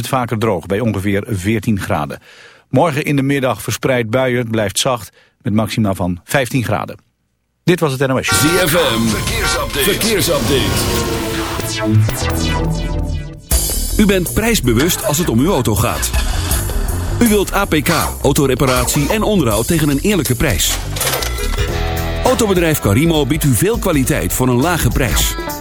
het vaker droog bij ongeveer 14 graden. Morgen in de middag verspreid buien, het blijft zacht met maxima van 15 graden. Dit was het NOS. ZFM, verkeersupdate. verkeersupdate. U bent prijsbewust als het om uw auto gaat. U wilt APK, autoreparatie en onderhoud tegen een eerlijke prijs. Autobedrijf Carimo biedt u veel kwaliteit voor een lage prijs.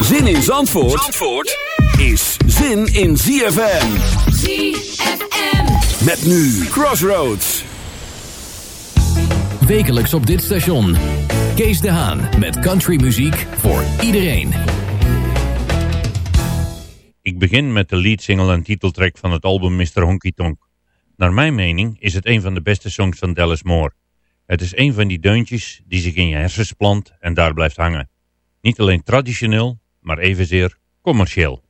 Zin in Zandvoort, Zandvoort is zin in ZFM. ZFM. Met nu Crossroads. Wekelijks op dit station. Kees de Haan met countrymuziek voor iedereen. Ik begin met de leadsingle en titeltrack van het album Mr. Honky Tonk. Naar mijn mening is het een van de beste songs van Dallas Moore. Het is een van die deuntjes die zich in je hersens plant en daar blijft hangen. Niet alleen traditioneel, maar evenzeer commercieel.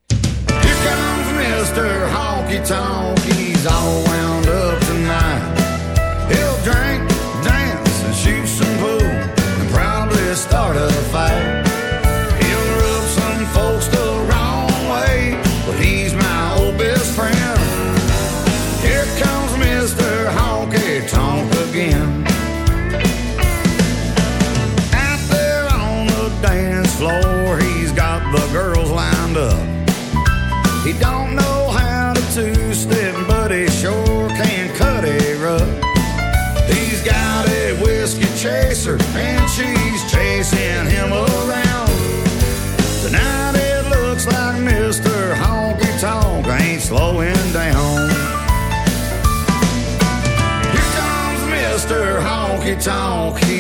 Honky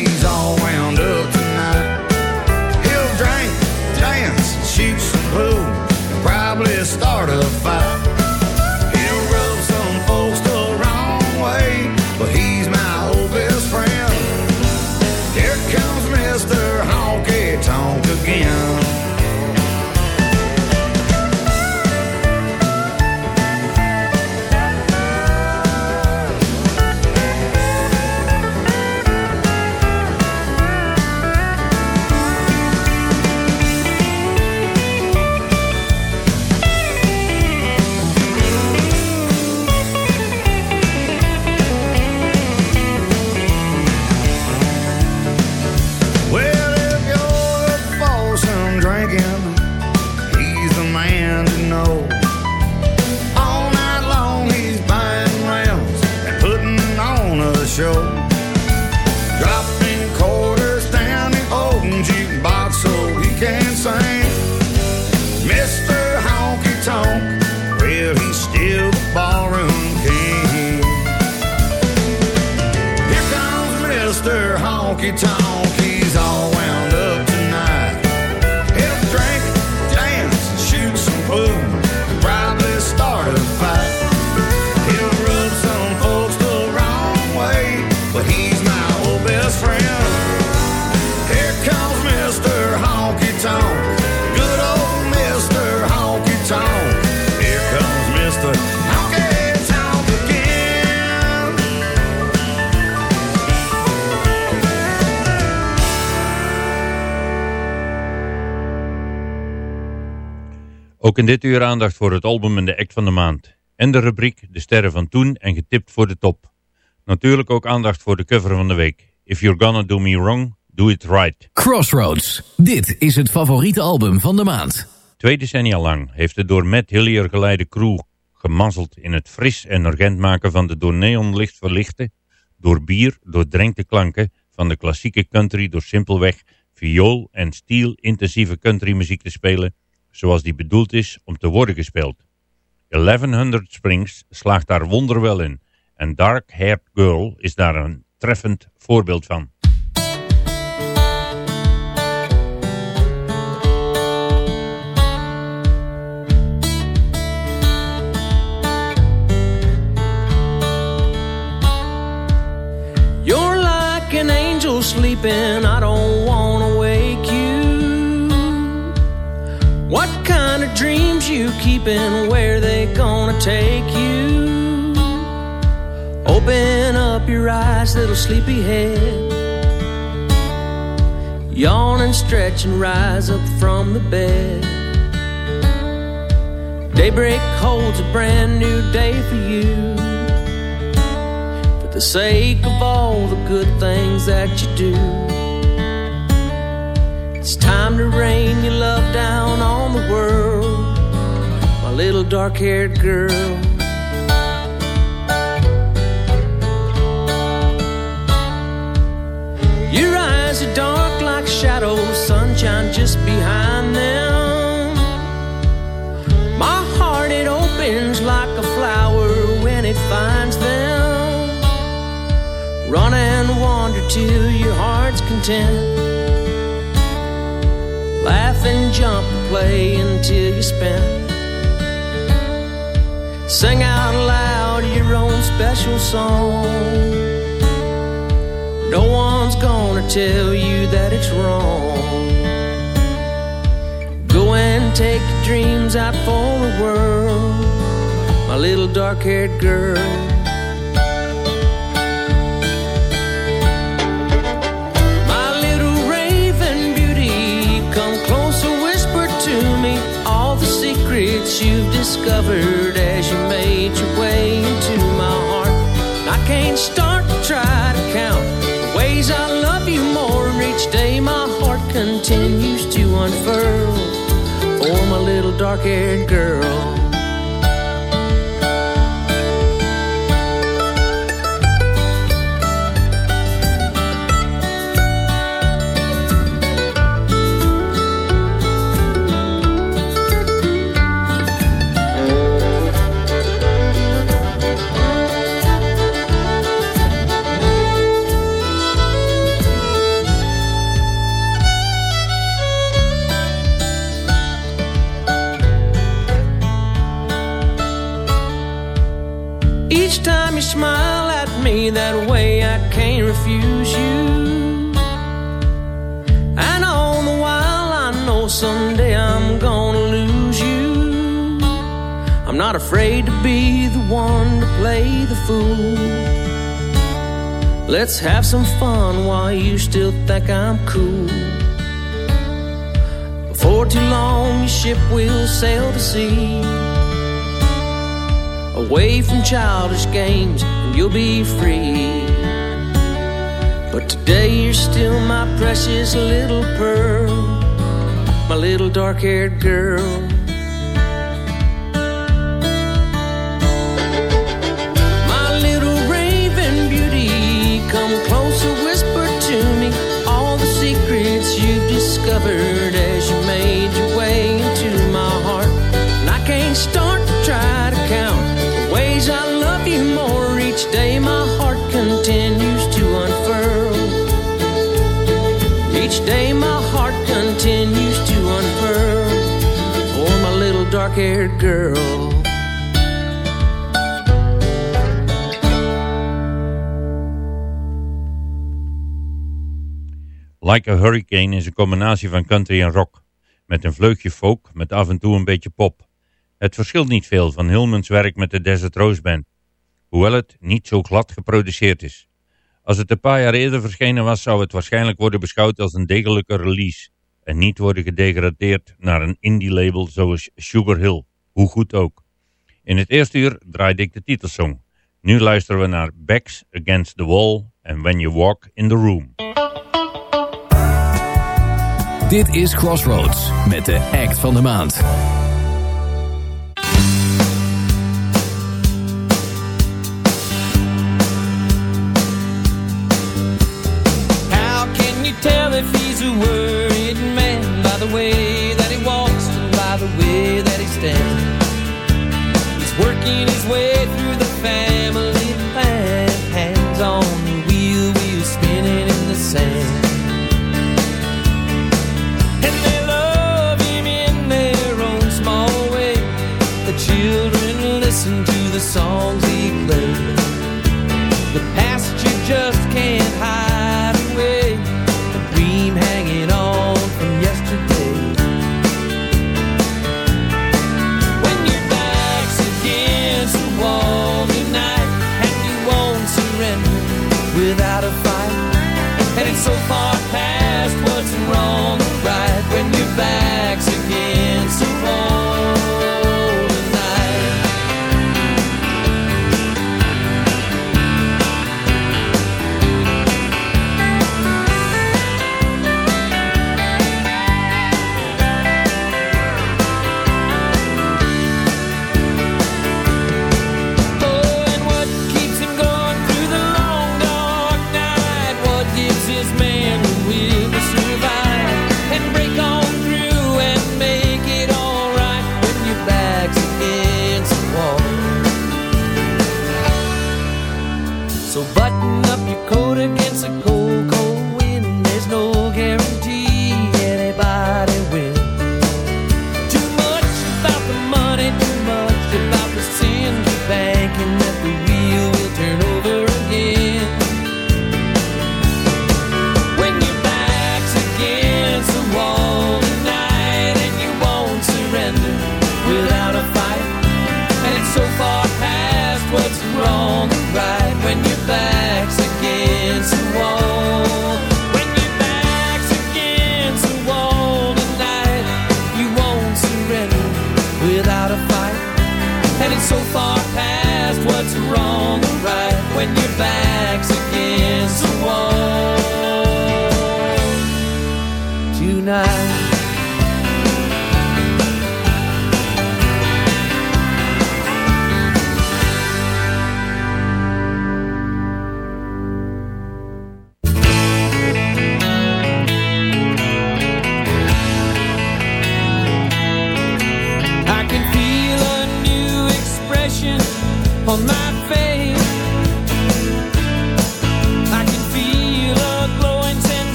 Honky Tonk, Ook in dit uur aandacht voor het album en de act van de maand. En de rubriek De Sterren van Toen en getipt voor de top. Natuurlijk ook aandacht voor de cover van de week. If you're gonna do me wrong, do it right. Crossroads. Dit is het favoriete album van de maand. Twee decennia lang heeft de door Matt Hillier geleide crew gemazzeld in het fris en urgent maken van de door neonlicht verlichte, door bier doordrenkte klanken van de klassieke country door simpelweg viool en steel intensieve countrymuziek te spelen zoals die bedoeld is om te worden gespeeld. 1100 Springs slaagt daar wonderwel in en Dark Haired Girl is daar een treffend voorbeeld van. You're like an angel sleeping, I don't wanna dreams you keeping, where they gonna take you? Open up your eyes, little sleepyhead. Yawn and stretch and rise up from the bed. Daybreak holds a brand new day for you for the sake of all the good things that you do. It's time to rain your love down on the world, little dark haired girl. Your eyes are dark like shadows, sunshine just behind them. My heart, it opens like a flower when it finds them. Run and wander till your heart's content. Laugh and jump and play until you're spent. Sing out loud your own special song. No one's gonna tell you that it's wrong. Go and take your dreams out for the world, my little dark haired girl. My little raven beauty, come closer, whisper to me all the secrets you've discovered as you unfurl for oh, my little dark haired girl. Refuse you. And all the while, I know someday I'm gonna lose you. I'm not afraid to be the one to play the fool. Let's have some fun while you still think I'm cool. Before too long, your ship will sail to sea away from childish games and you'll be free. But today you're still my precious little pearl, my little dark haired girl. Girl. Like a Hurricane is een combinatie van country en rock. Met een vleugje folk, met af en toe een beetje pop. Het verschilt niet veel van Hillmans werk met de Desert Rose Band. Hoewel het niet zo glad geproduceerd is. Als het een paar jaar eerder verschenen was, zou het waarschijnlijk worden beschouwd als een degelijke release. En niet worden gedegradeerd naar een indie label zoals Sugar Hill. Hoe goed ook. In het eerste uur draaide ik de titelsong. Nu luisteren we naar Backs Against the Wall en When You Walk in the Room. Dit is Crossroads met de act van de maand.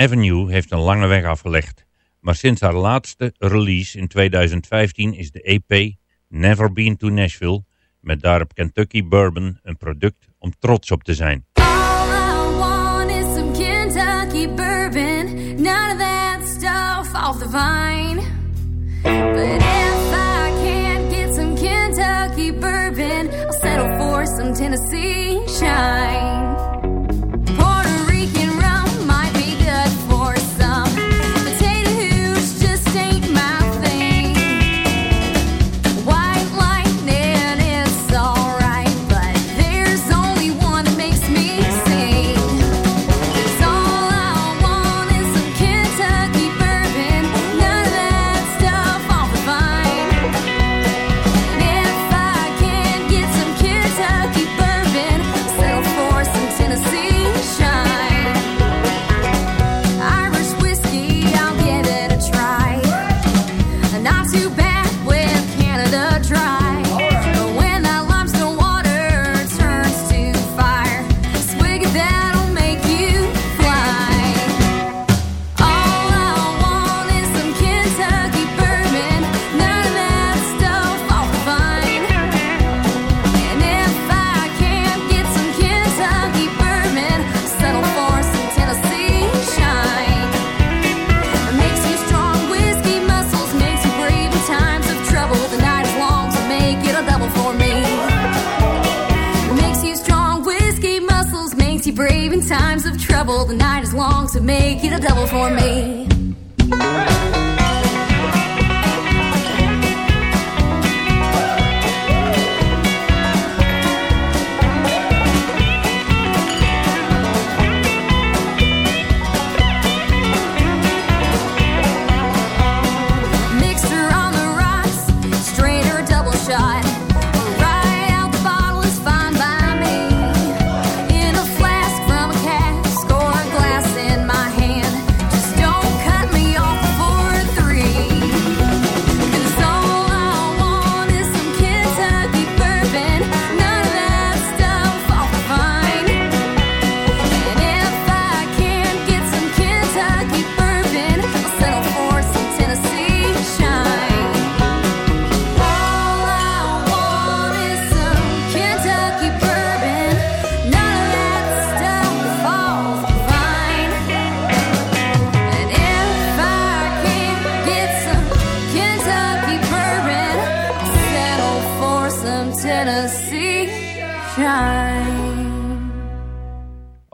Avenue heeft een lange weg afgelegd, maar sinds haar laatste release in 2015 is de EP Never Been to Nashville, met daarop Kentucky Bourbon, een product om trots op te zijn. All I make a double for me.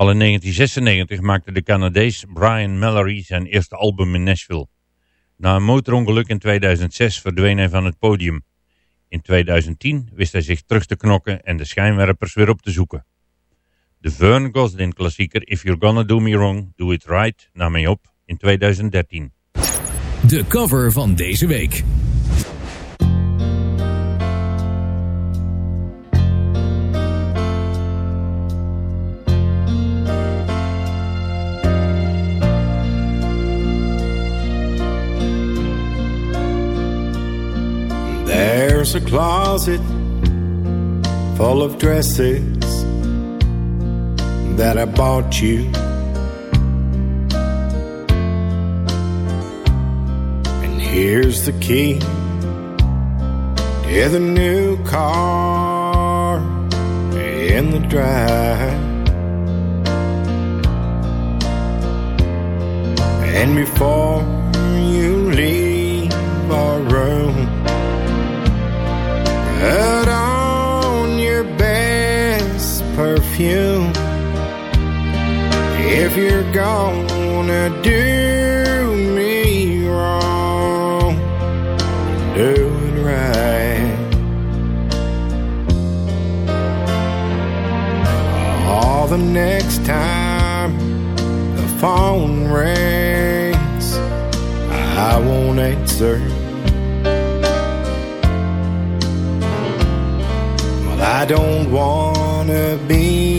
Al in 1996 maakte de Canadees Brian Mallory zijn eerste album in Nashville. Na een motorongeluk in 2006 verdween hij van het podium. In 2010 wist hij zich terug te knokken en de schijnwerpers weer op te zoeken. De Vern Gosdin klassieker If You're Gonna Do Me Wrong, Do It Right nam hij op in 2013. De cover van deze week. There's a closet full of dresses that I bought you. And here's the key to the new car in the drive. And before you leave our room, Put on your best perfume if you're gonna do me wrong. Do it right. All the next time the phone rings, I won't answer. I don't wanna be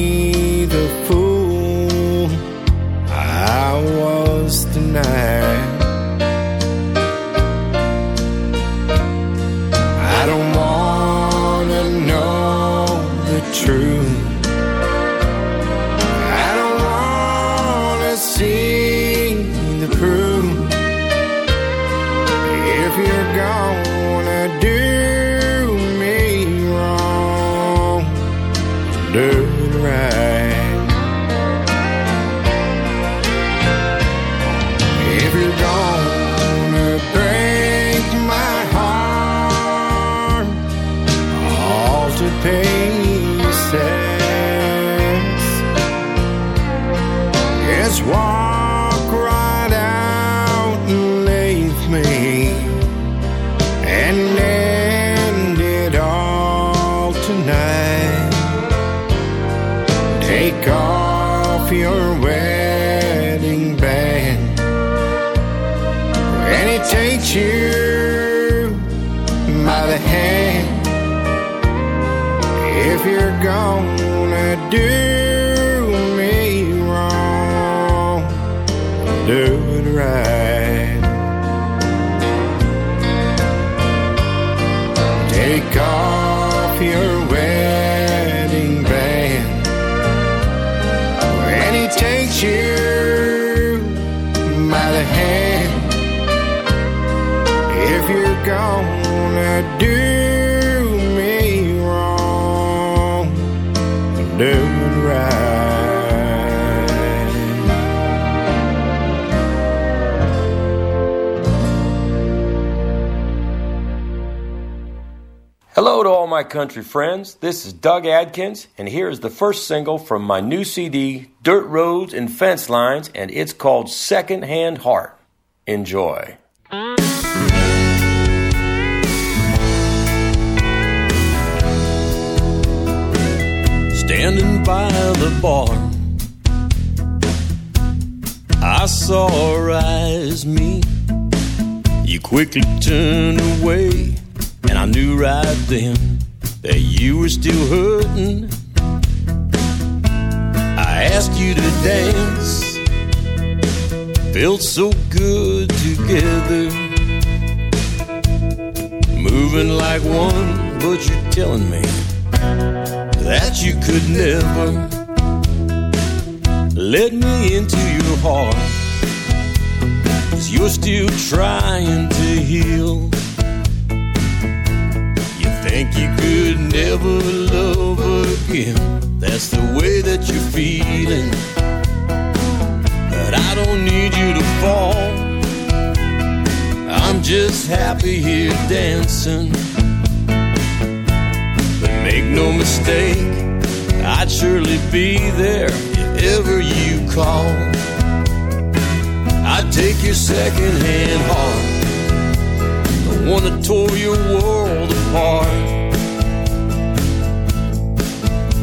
you by the hand. If you're gonna do me wrong, do it right. Country friends. This is Doug Adkins, and here is the first single from my new CD, Dirt Roads and Fence Lines, and it's called Second Hand Heart. Enjoy. Standing by the bar, I saw her eyes meet. You quickly turned away, and I knew right then that you were still hurting. I asked you to dance, felt so good together. Moving like one, but you're telling me that you could never let me into your heart. Cause you're still trying to heal. Think you could never love again. That's the way that you're feeling. But I don't need you to fall. I'm just happy here dancing. But make no mistake, I'd surely be there if ever you call. I'd take your second-hand heart, the one that tore your world apart.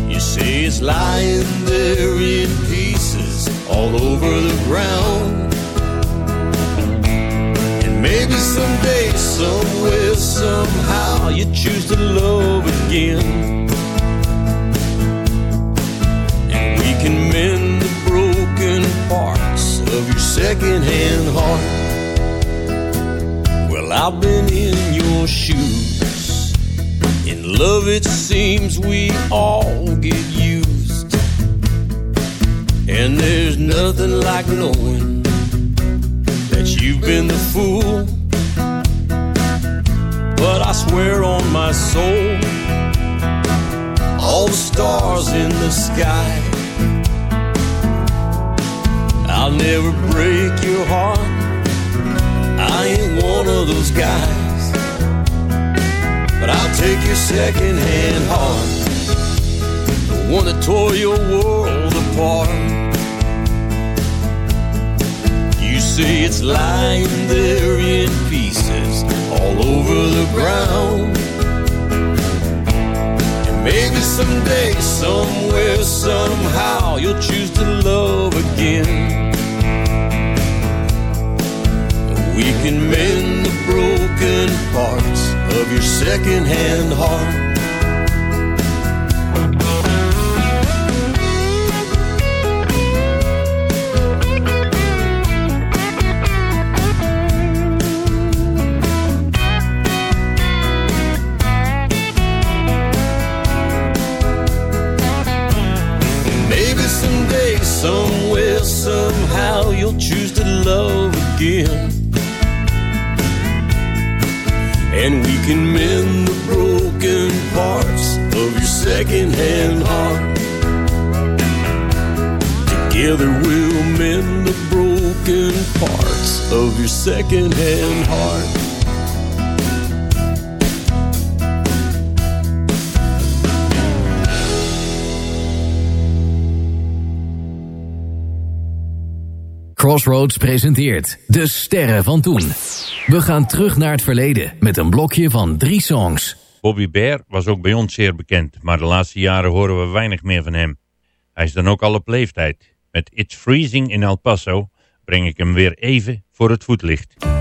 You say it's lying there in pieces all over the ground. And maybe someday, somewhere, somehow, you choose to love again. And we can mend the broken parts of your second-hand heart. Well, I've been in your shoes. Love, it seems we all get used. And there's nothing like knowing that you've been the fool. But I swear on my soul, all the stars in the sky, I'll never break your heart. I ain't one of those guys. But I'll take your second hand heart, the one that tore your world apart. You say it's lying there in pieces all over the ground. And maybe someday, somewhere, somehow, you'll choose to love again. Of your second-hand heart. Presenteert De Sterren van Toen. We gaan terug naar het verleden met een blokje van drie songs. Bobby Bear was ook bij ons zeer bekend, maar de laatste jaren horen we weinig meer van hem. Hij is dan ook al op leeftijd. Met It's Freezing in El Paso breng ik hem weer even voor het voetlicht.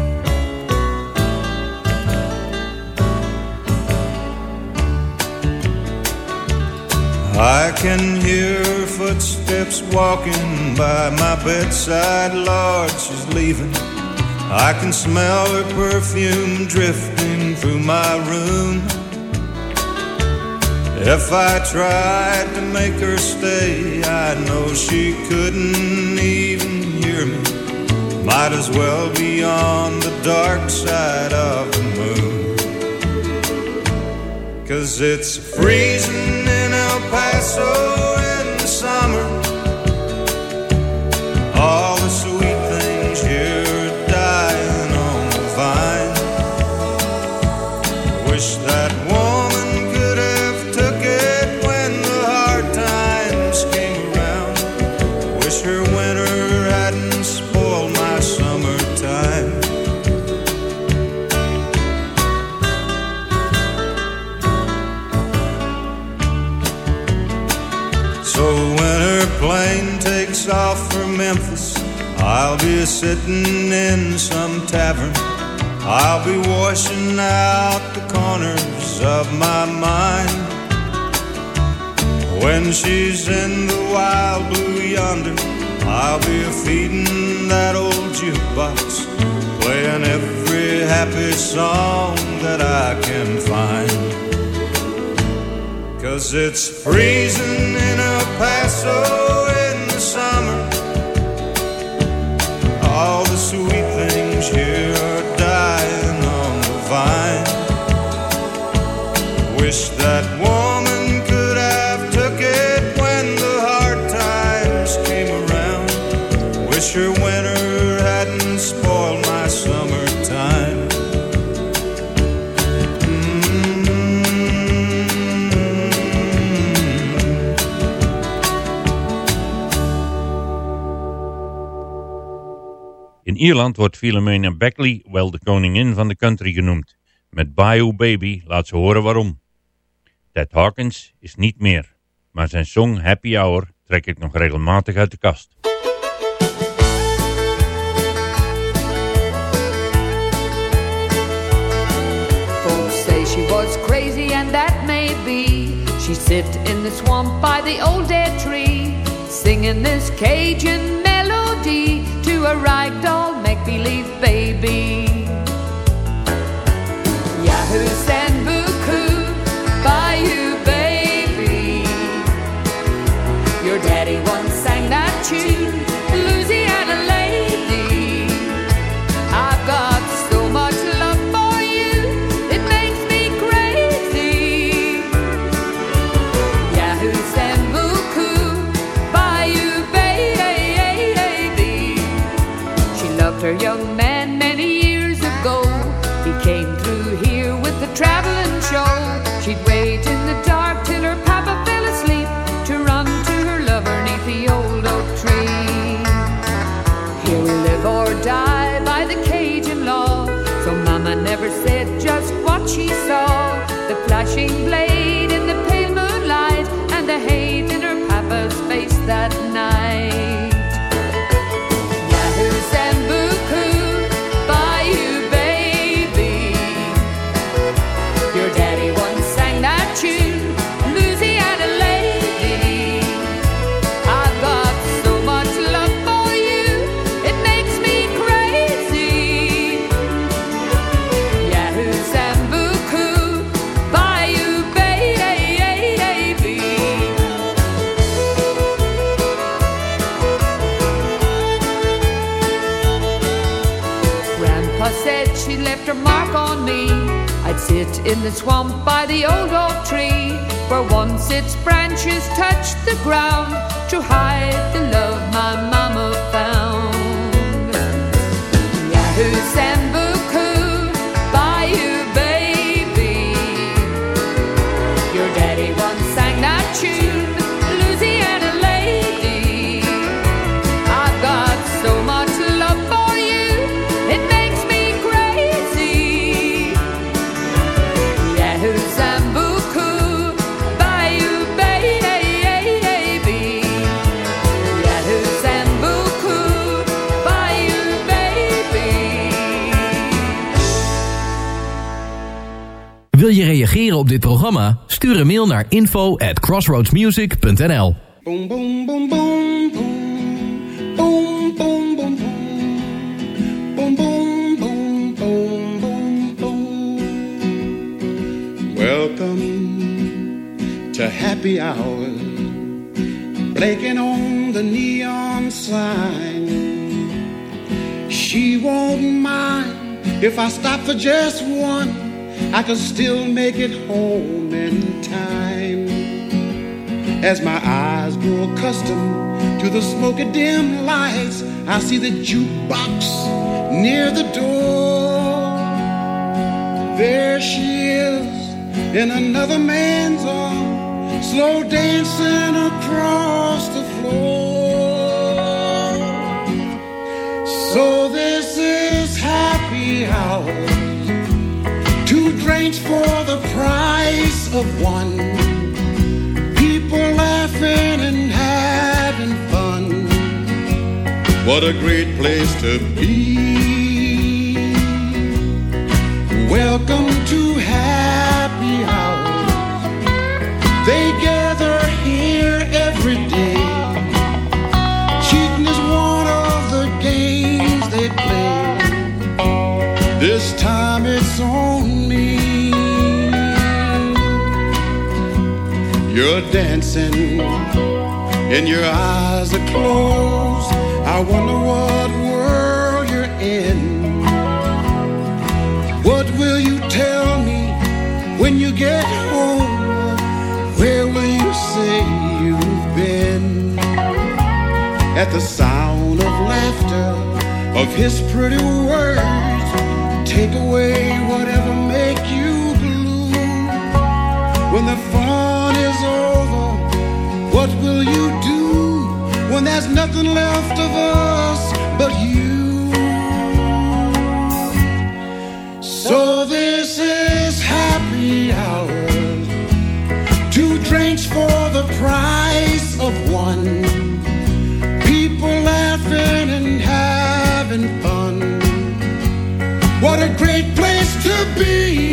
I can hear footsteps walking by my bedside. Lord, she's leaving. I can smell her perfume drifting through my room. If I tried to make her stay, I know she couldn't even hear me. Might as well be on the dark side of the moon. Cause it's freezing in El Paso sitting in some tavern. I'll be washing out the corners of my mind. When she's in the wild blue yonder, I'll be feeding that old jukebox, playing every happy song that I can find. Cause it's freezing in El Paso sweet things here are dying on the vine. Wish that Ierland wordt Philomena Beckley wel de koningin van de country genoemd. Met Bayou Baby laat ze horen waarom. Ted Hawkins is niet meer, maar zijn song Happy Hour trek ik nog regelmatig uit de kast. She in the swamp by the old dead tree, singing this Cajun melody to a ragdoll make-believe baby. Flashing blade in the pale moonlight and the hate in her papa's face that sit in the swamp by the old oak tree, where once its branches touched the ground to hide the love reageren op dit programma? Stuur een mail naar info at crossroadsmusic.nl Boom, boom, boom, boom, boom. Boom, boom, boom, boom. Boom, boom, boom, boom. Welcome to happy hour. Blinking on the neon sign. She won't mind if I stop for just one. I can still make it home in time. As my eyes grow accustomed to the smoky dim lights, I see the jukebox near the door. There she is in another man's arms, slow dancing across the floor. So this is happy hour. Drinks for the price of one. People laughing and having fun. What a great place to be. Welcome to happy hour. They gather here every day. You're dancing and your eyes are closed. I wonder what world you're in. What will you tell me when you get home? Where will you say you've been? At the sound of laughter, of his pretty words, take away whatever make you blue. When the what will you do when there's nothing left of us but you? So this is happy hour. Two drinks for the price of one. People laughing and having fun. What a great place to be.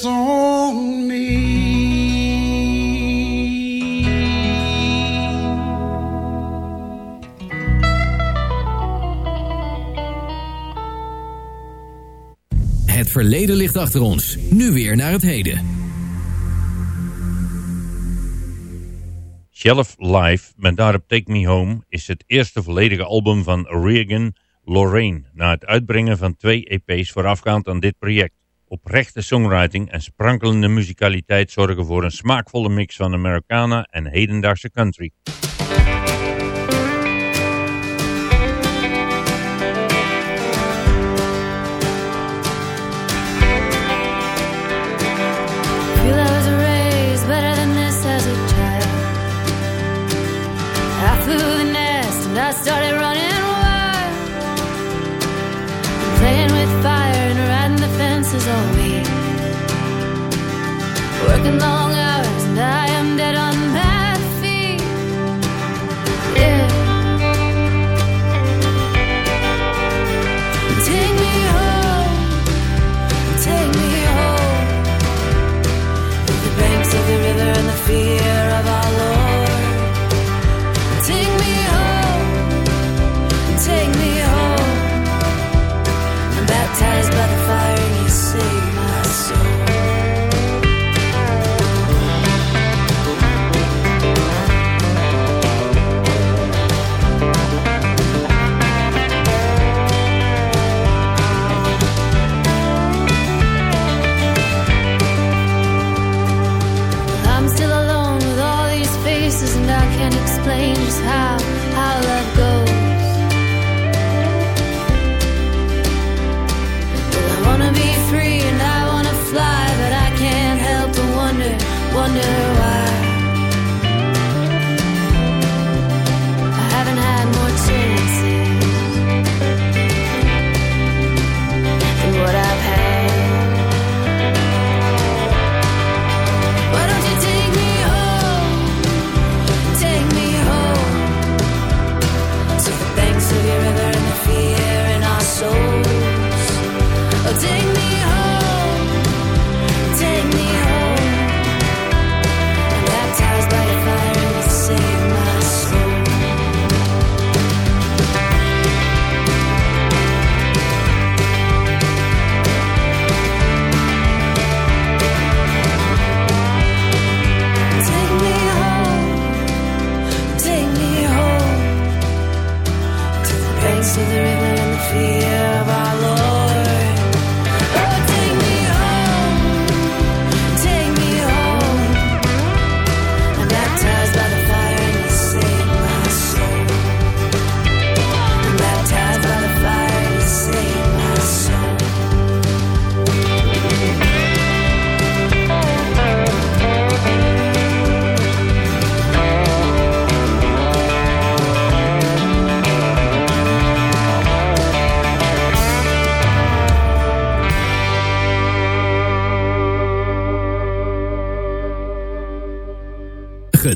verleden ligt achter ons. Nu weer naar het heden. Shelf Live met daarop Take Me Home is het eerste volledige album van Reagan Lorraine na het uitbrengen van twee EP's voorafgaand aan dit project. Oprechte songwriting en sprankelende muzikaliteit zorgen voor een smaakvolle mix van Americana en hedendaagse country.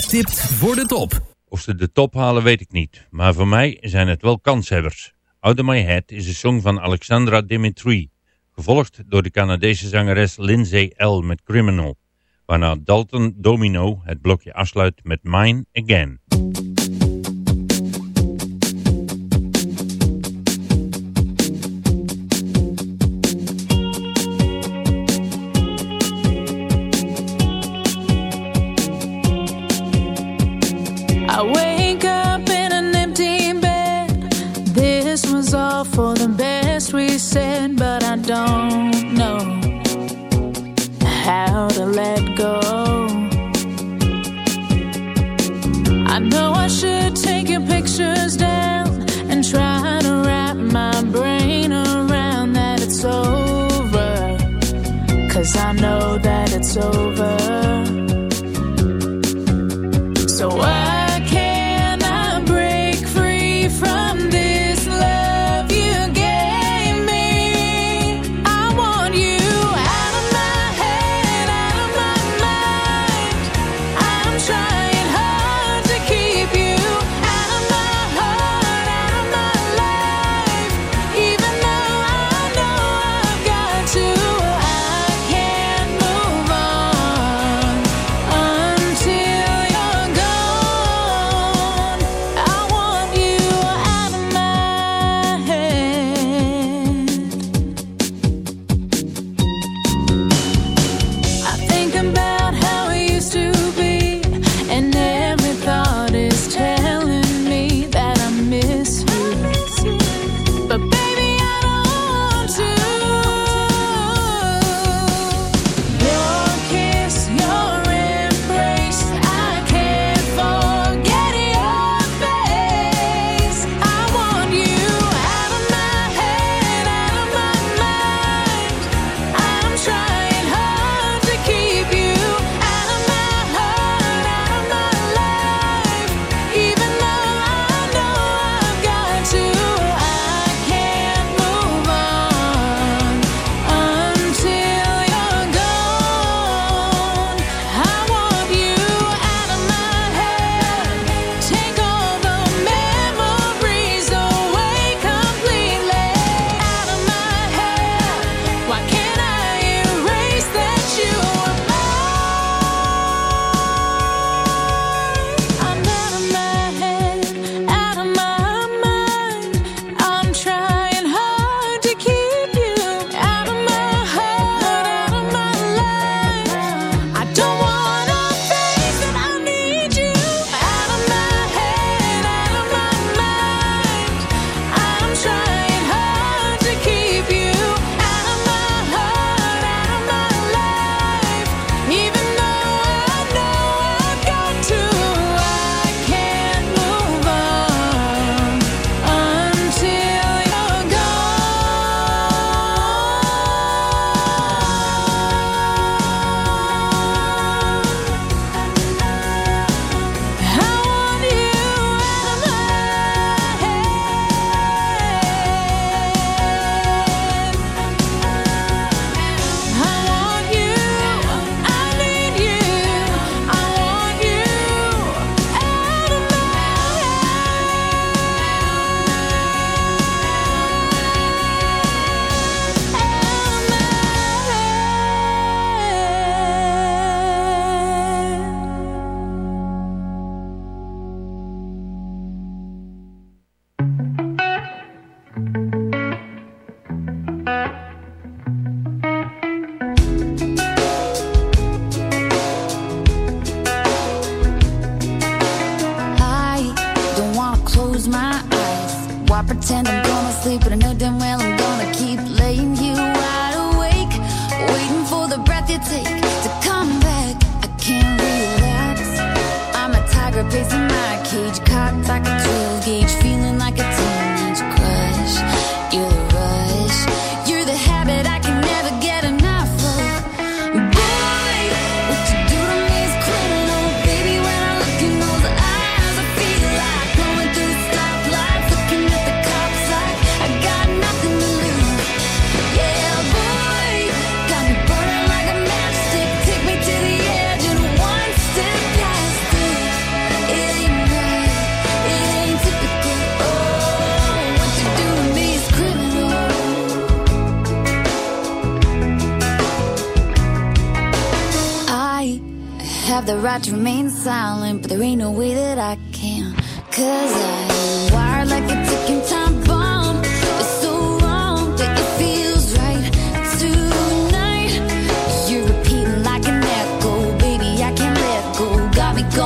Tipt voor de top. Of ze de top halen weet ik niet, maar voor mij zijn het wel kanshebbers. Out of My Head is een song van Alexandra Dimitri, gevolgd door de Canadese zangeres Lindsay L. met Criminal, waarna Dalton Domino het blokje afsluit met Mine Again. so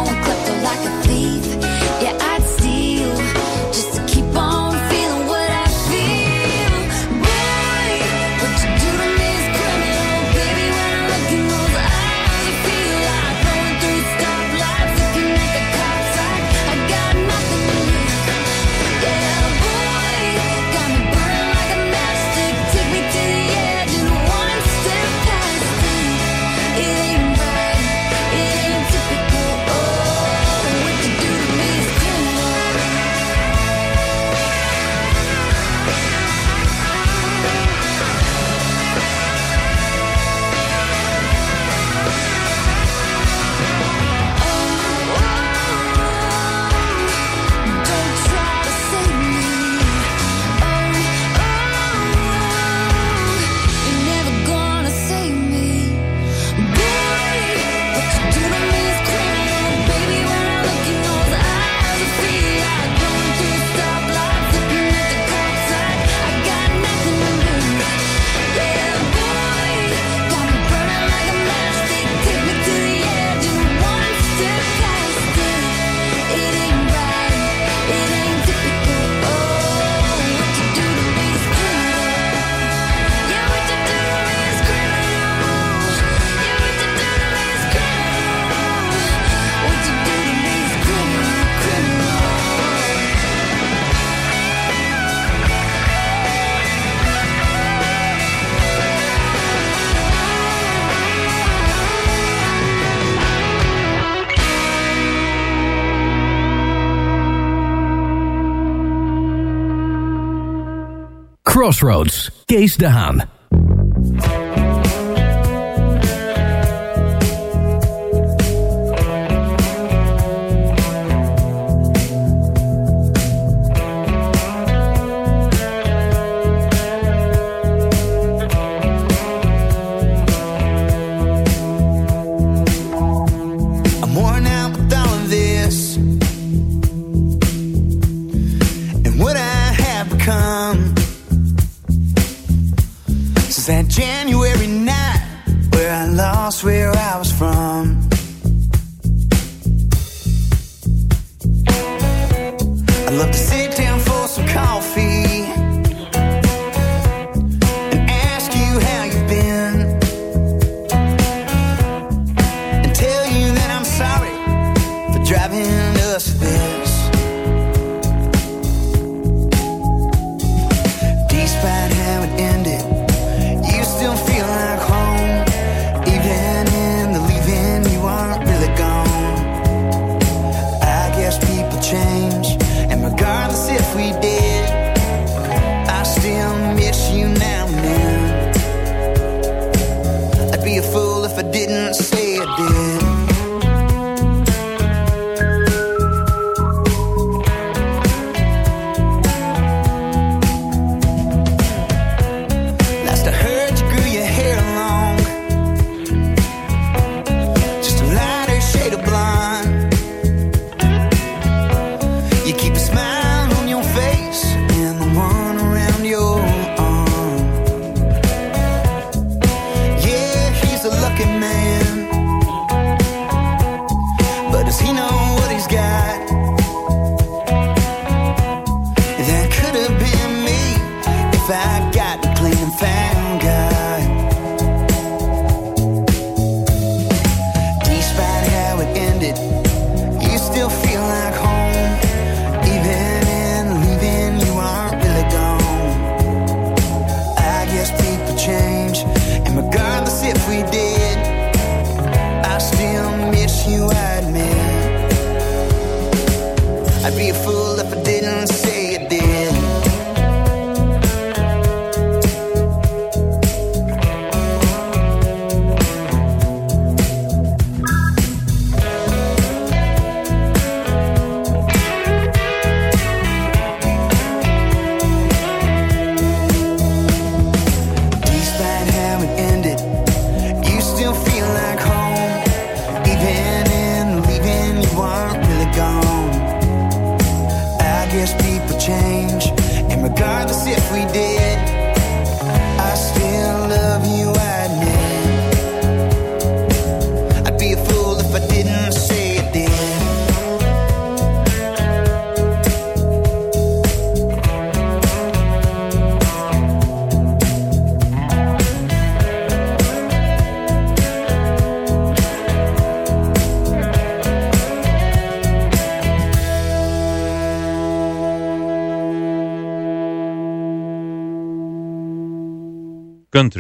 don't cry. Crossroads, Case Daan. house where I was from.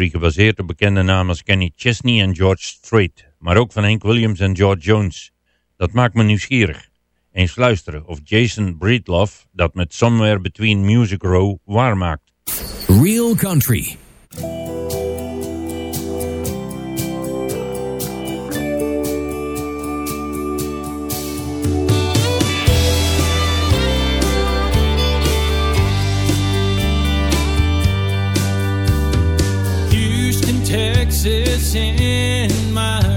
Gebaseerd op bekende namen als Kenny Chesney en George Strait, maar ook van Hank Williams en George Jones. Dat maakt me nieuwsgierig. Eens luisteren of Jason Breedlove dat met Somewhere Between Music Row waarmaakt. Real Country. Texas in my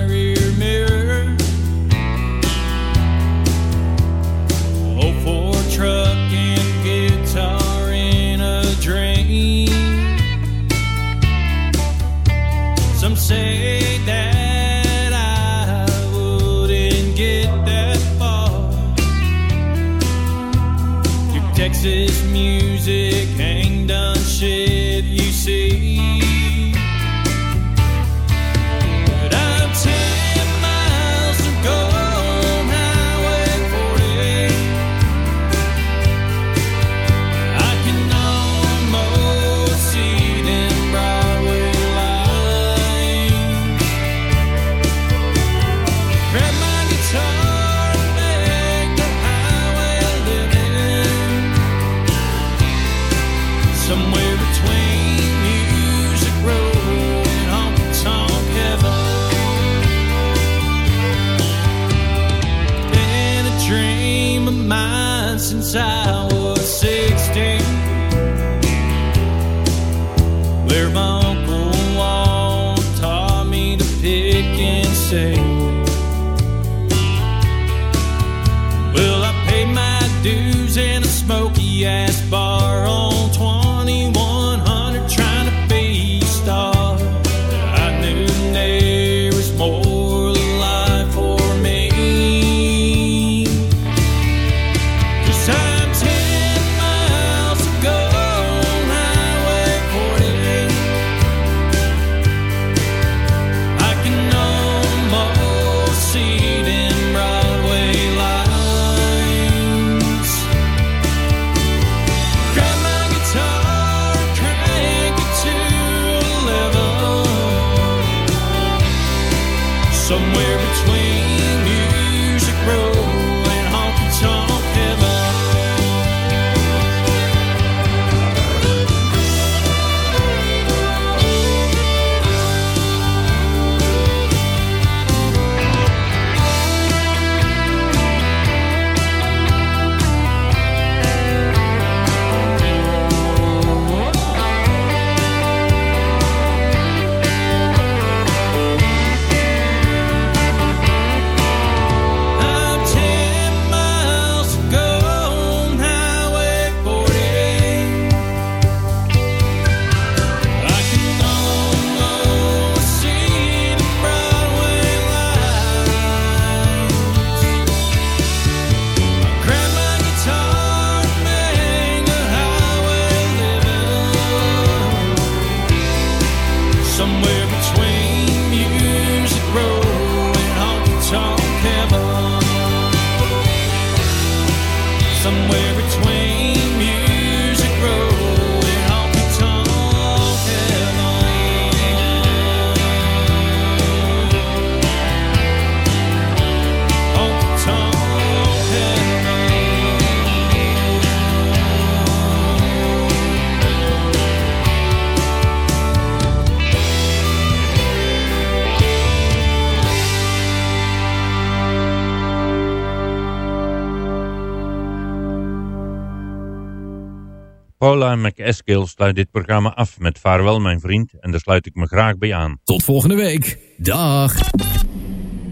Paula McEskill sluit dit programma af met Vaarwel mijn vriend en daar sluit ik me graag bij aan. Tot volgende week. Dag.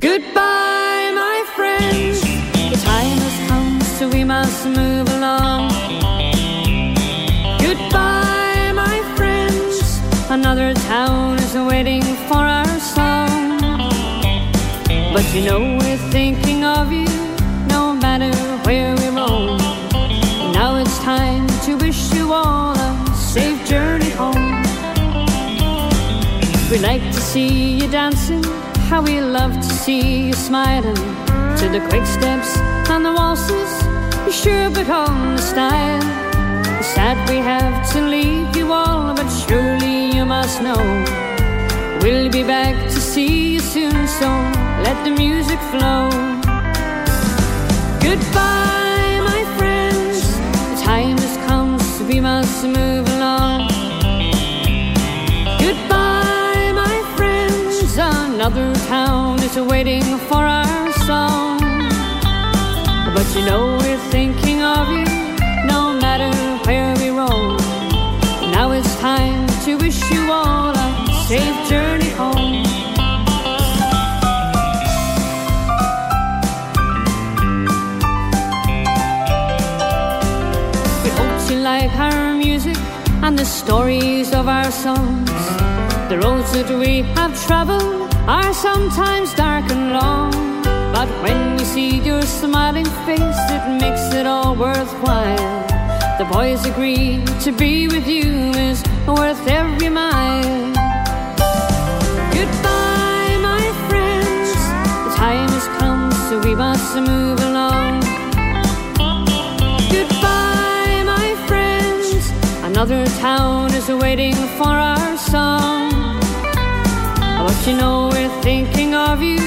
Goodbye my friends. The time has come so we must move along. Goodbye my friends. Another town is waiting for our song. But you know we're thinking of you no matter where we. To wish you all a safe journey home. We like to see you dancing, how we love to see you smiling. To the quick steps and the waltzes, you sure become the style. It's sad we have to leave you all, but surely you must know. We'll be back to see you soon, so let the music flow. Goodbye, we must move along. Goodbye, my friends. Another town is waiting for our song. But you know we're thinking of you no matter where we roam. Now it's time to wish you all a safe journey home. And the stories of our songs. The roads that we have traveled are sometimes dark and long. But when you see your smiling face, it makes it all worthwhile. The boys agree to be with you is worth every mile. Another town is waiting for our song. But you know we're thinking of you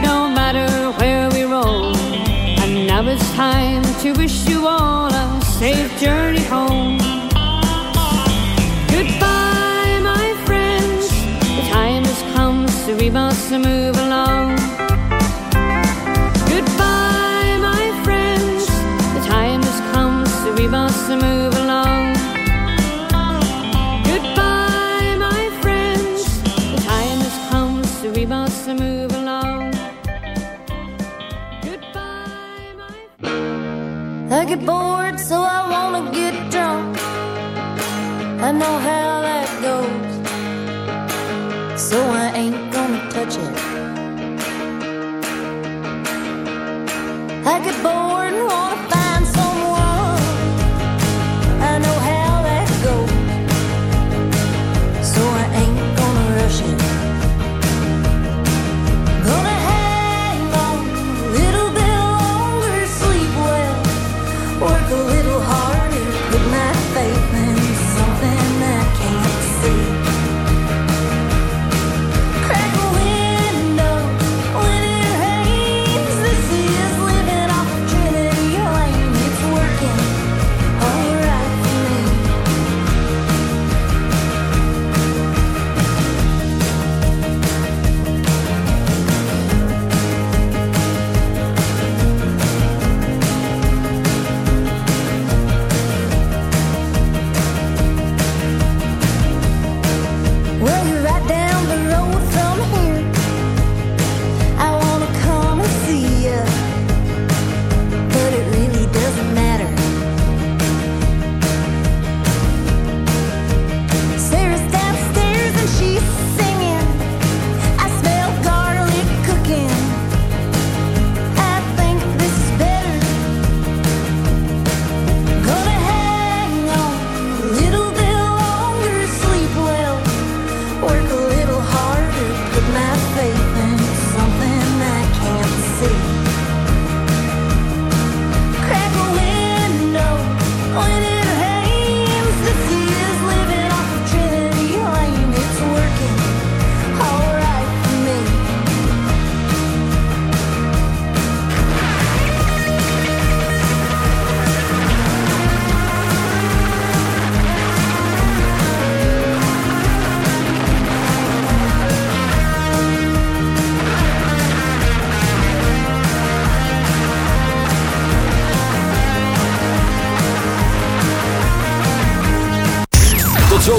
no matter where we roam. And now it's time to wish you all a safe journey home. Goodbye, my friends. The time has come, so we must move along. Get bored, so I wanna get drunk. I know how that goes, so I ain't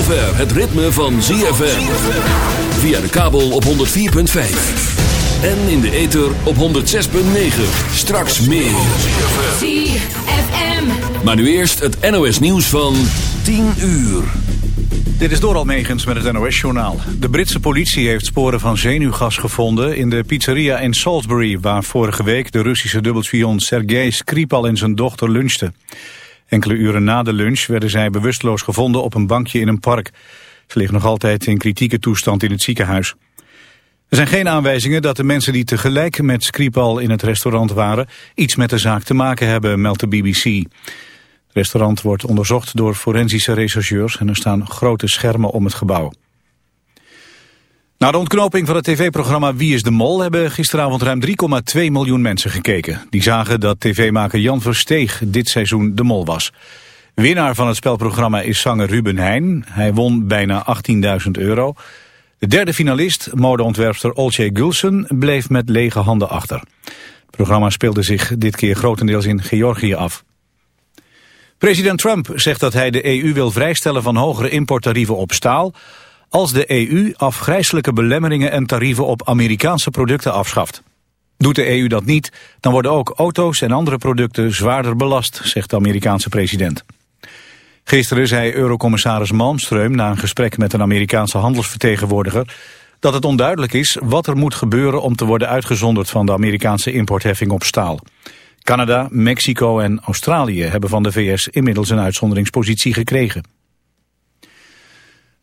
zover het ritme van ZFM. Via de kabel op 104.5. En in de ether op 106.9. Straks meer. ZFM. Maar nu eerst het NOS nieuws van 10 uur. Dit is door Almegens met het NOS-journaal. De Britse politie heeft sporen van zenuwgas gevonden in de pizzeria in Salisbury... waar vorige week de Russische dubbelspion Sergei Skripal en zijn dochter lunchten. Enkele uren na de lunch werden zij bewusteloos gevonden op een bankje in een park. Ze liggen nog altijd in kritieke toestand in het ziekenhuis. Er zijn geen aanwijzingen dat de mensen die tegelijk met Skripal in het restaurant waren... iets met de zaak te maken hebben, meldt de BBC. Het restaurant wordt onderzocht door forensische rechercheurs en er staan grote schermen om het gebouw. Na de ontknoping van het tv-programma Wie is de Mol hebben gisteravond ruim 3,2 miljoen mensen gekeken. Die zagen dat tv-maker Jan Versteeg dit seizoen de Mol was. Winnaar van het spelprogramma is zanger Ruben Heijn. Hij won bijna 18.000 euro. De derde finalist, modeontwerpster Olcay Gulsen, bleef met lege handen achter. Het programma speelde zich dit keer grotendeels in Georgië af. President Trump zegt dat hij de EU wil vrijstellen van hogere importtarieven op staal... als de EU afgrijselijke belemmeringen en tarieven op Amerikaanse producten afschaft. Doet de EU dat niet, dan worden ook auto's en andere producten zwaarder belast, zegt de Amerikaanse president. Gisteren zei eurocommissaris Malmström na een gesprek met een Amerikaanse handelsvertegenwoordiger dat het onduidelijk is wat er moet gebeuren om te worden uitgezonderd van de Amerikaanse importheffing op staal. Canada, Mexico en Australië hebben van de VS inmiddels een uitzonderingspositie gekregen.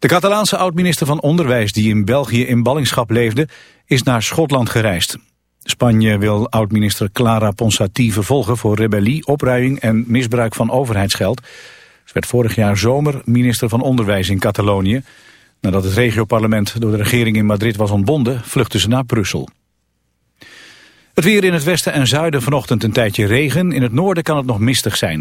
De Catalaanse oud-minister van Onderwijs die in België in ballingschap leefde, is naar Schotland gereisd. Spanje wil oud-minister Clara Ponsati vervolgen voor rebellie, opruiing en misbruik van overheidsgeld. Ze werd vorig jaar zomer minister van Onderwijs in Catalonië. Nadat het regioparlement door de regering in Madrid was ontbonden, vluchtte ze naar Brussel. Het weer in het westen en zuiden vanochtend een tijdje regen. In het noorden kan het nog mistig zijn.